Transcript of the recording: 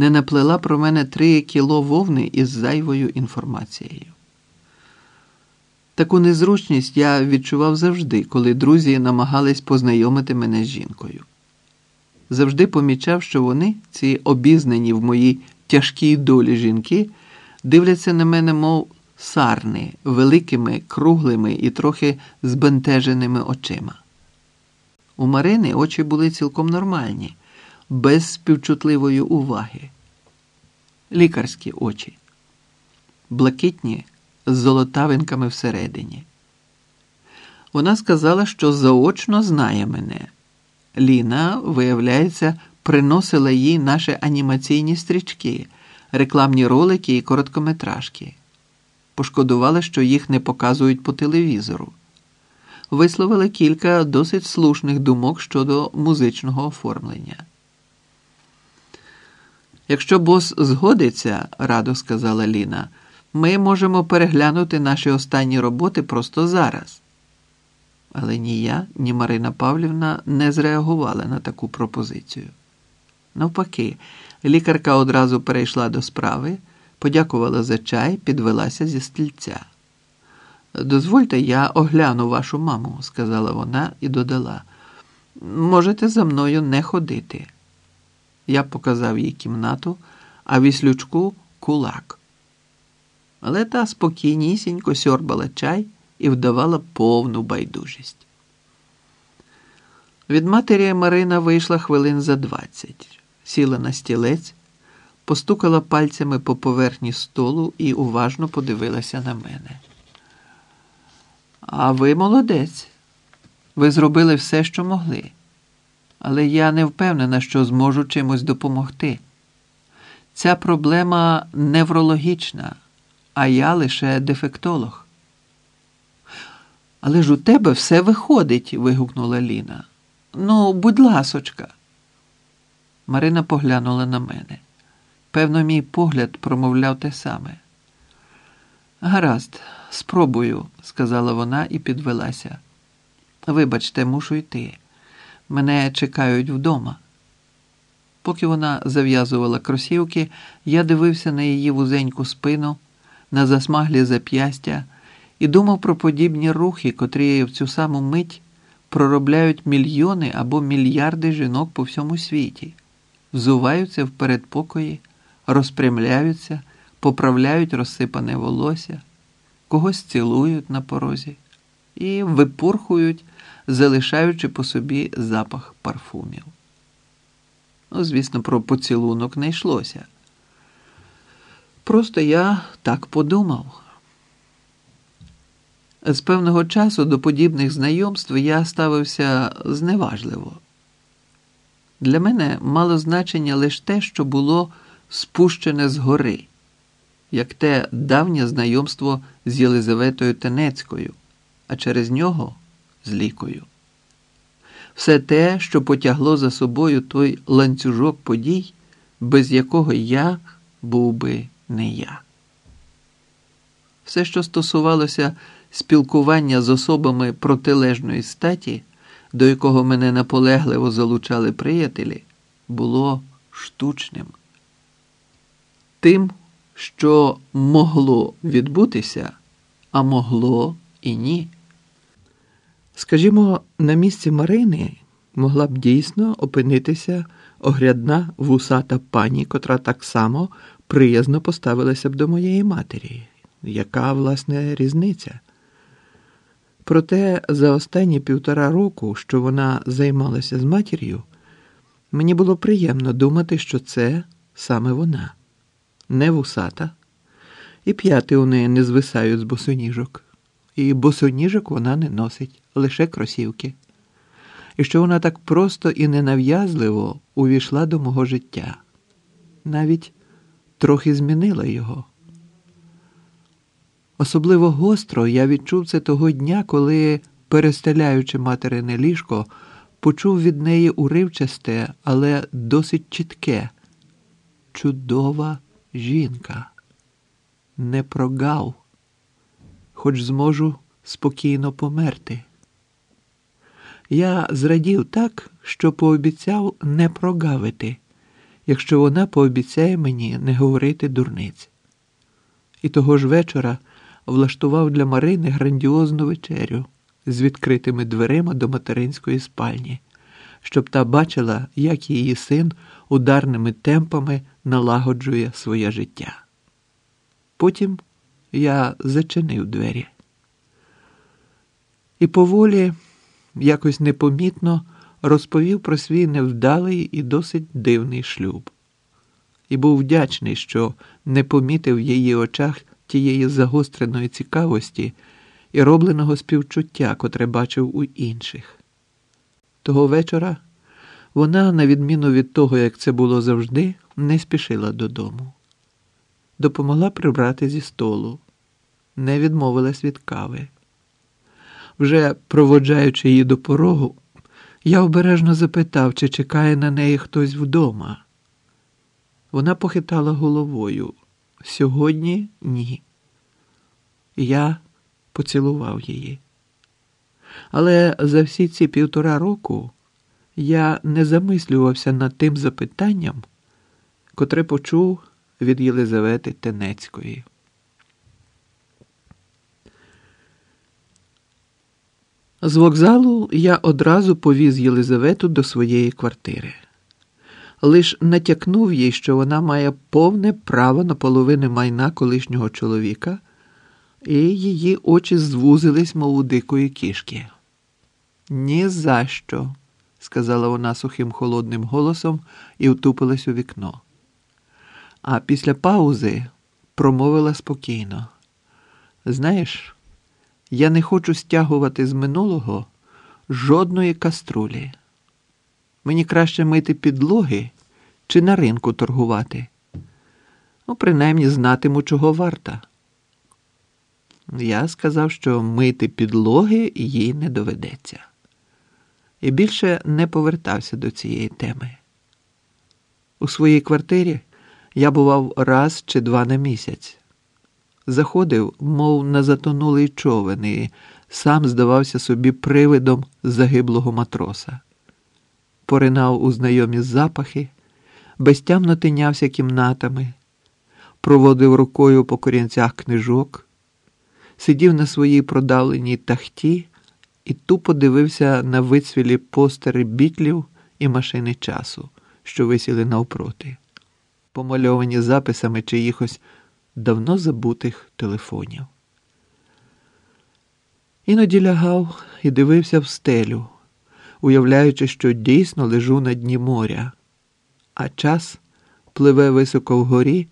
не наплела про мене три кіло вовни із зайвою інформацією. Таку незручність я відчував завжди, коли друзі намагались познайомити мене з жінкою. Завжди помічав, що вони, ці обізнані в моїй тяжкій долі жінки, дивляться на мене, мов сарни, великими, круглими і трохи збентеженими очима. У Марини очі були цілком нормальні, без співчутливої уваги. Лікарські очі, блакитні з золотавинками всередині. Вона сказала, що заочно знає мене. Ліна, виявляється, приносила їй наші анімаційні стрічки, рекламні ролики і короткометражки. Пошкодувала, що їх не показують по телевізору. Висловила кілька досить слушних думок щодо музичного оформлення. Якщо бос згодиться, радо сказала Ліна, ми можемо переглянути наші останні роботи просто зараз. Але ні я, ні Марина Павлівна не зреагували на таку пропозицію. Навпаки, лікарка одразу перейшла до справи, подякувала за чай, підвелася зі стільця. Дозвольте, я огляну вашу маму, сказала вона і додала. Можете за мною не ходити. Я показав їй кімнату, а віслючку кулак. Але та спокійнісінько сьорбала чай і вдавала повну байдужість. Від матері Марина вийшла хвилин за двадцять, сіла на стілець, постукала пальцями по поверхні столу і уважно подивилася на мене. А ви молодець. Ви зробили все, що могли. Але я не впевнена, що зможу чимось допомогти. Ця проблема неврологічна, а я лише дефектолог. Але ж у тебе все виходить, вигукнула Ліна. Ну, будь ласочка. Марина поглянула на мене. Певно, мій погляд промовляв те саме. Гаразд, спробую, сказала вона і підвелася. Вибачте, мушу йти. Мене чекають вдома. Поки вона зав'язувала кросівки, я дивився на її вузеньку спину, на засмаглі зап'ястя і думав про подібні рухи, котрі в цю саму мить проробляють мільйони або мільярди жінок по всьому світі, взуваються в передпокої, розпрямляються, поправляють розсипане волосся, когось цілують на порозі і випурхують, залишаючи по собі запах парфумів. Ну, звісно, про поцілунок не йшлося. Просто я так подумав. З певного часу до подібних знайомств я ставився зневажливо. Для мене мало значення лише те, що було спущене згори, як те давнє знайомство з Єлизаветою Тенецькою, а через нього з лікою. Все те, що потягло за собою той ланцюжок подій, без якого я був би не я. Все, що стосувалося спілкування з особами протилежної статі, до якого мене наполегливо залучали приятелі, було штучним. Тим, що могло відбутися, а могло і ні. Скажімо, на місці Марини могла б дійсно опинитися огрядна вусата пані, котра так само приязно поставилася б до моєї матері. Яка, власне, різниця? Проте за останні півтора року, що вона займалася з матір'ю, мені було приємно думати, що це саме вона, не вусата, і п'яти у неї не звисають з босоніжок, і босоніжок вона не носить, лише кросівки, і що вона так просто і ненав'язливо увійшла до мого життя, навіть трохи змінила його. Особливо гостро я відчув це того дня, коли, перестеляючи материне ліжко, почув від неї уривчасте, але досить чітке. Чудова жінка. Не прогав, хоч зможу спокійно померти. Я зрадів так, що пообіцяв не прогавити якщо вона пообіцяє мені не говорити дурниць. І того ж вечора влаштував для Марини грандіозну вечерю з відкритими дверима до материнської спальні, щоб та бачила, як її син ударними темпами налагоджує своє життя. Потім я зачинив двері. І поволі, якось непомітно, розповів про свій невдалий і досить дивний шлюб. І був вдячний, що не помітив в її очах тієї загостреної цікавості і робленого співчуття, котре бачив у інших. Того вечора вона, на відміну від того, як це було завжди, не спішила додому. Допомогла прибрати зі столу, не відмовилась від кави. Вже проводжаючи її до порогу, я обережно запитав, чи чекає на неї хтось вдома. Вона похитала головою. Сьогодні ні. Я поцілував її. Але за всі ці півтора року я не замислювався над тим запитанням, котре почув від Єлизавети Тенецької. З вокзалу я одразу повіз Єлизавету до своєї квартири. Лиш натякнув їй, що вона має повне право на половини майна колишнього чоловіка, і її очі звузились, мов у дикої кішки. «Ні за що», – сказала вона сухим холодним голосом і втупилась у вікно. А після паузи промовила спокійно. Знаєш, я не хочу стягувати з минулого жодної каструлі. Мені краще мити підлоги чи на ринку торгувати. Ну, принаймні знатиму, чого варта. Я сказав, що мити підлоги їй не доведеться. І більше не повертався до цієї теми. У своїй квартирі я бував раз чи два на місяць. Заходив, мов на затонулий човен, і сам здавався собі привидом загиблого матроса. Поринав у знайомі запахи, безтямно тинявся кімнатами, проводив рукою по корінцях книжок, сидів на своїй продавленій тахті і тупо дивився на вицвілі постери бітлів і машини часу, що висіли навпроти помальовані записами чиїхось давно забутих телефонів. Іноді лягав і дивився в стелю, уявляючи, що дійсно лежу на дні моря, а час пливе високо вгорі.